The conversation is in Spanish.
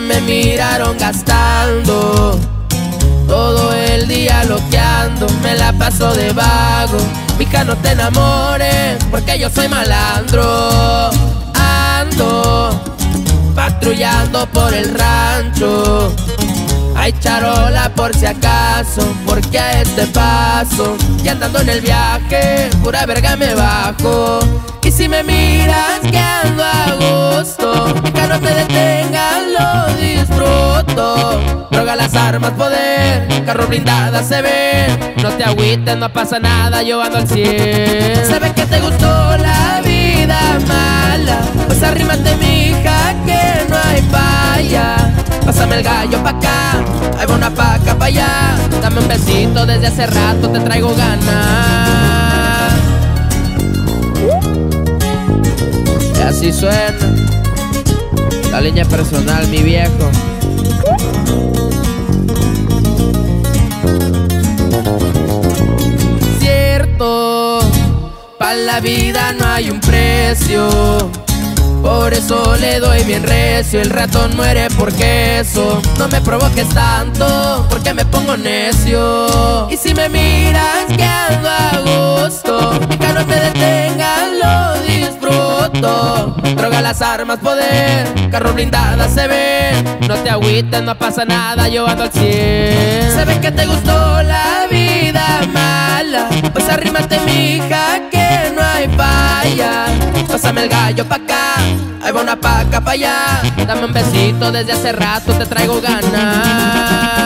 Me miraron gastando todo el día loqueando, me la paso de vago. Mica, no te enamores, porque yo soy malandro. Ando patrullando por el rancho. Hay charola por si acaso, porque a este paso, y andando en el viaje, pura verga me bajo. Y si me miras que ando a gusto, que no te disfruto. Droga, las armas, poder, carro blindada se ve. No te agüites, no pasa nada, yo ando al 100. Sabes que te gustó la vida mala, pues arrímate, mija, que no hay falla. Pásame el gallo pa' acá, va una paca pa' allá. Dame un besito, desde hace rato te traigo ganas. Y así suena la línea personal, mi viejo. La vida no hay un precio. Por eso le doy bien recio, el ratón muere porque eso No me provoques tanto, porque me pongo necio. Y si me miras que ando a gusto Que no te detengas, lo disfruto. Droga, las armas, poder, carro blindada se ve. No te agüites, no pasa nada, yo ando al 100 Sabes que te gustó la vida mala Pues arrímate, Pásame el gallo pa' acá, ahí va una paca pa' allá. Dame un besito, desde hace rato te traigo ganas.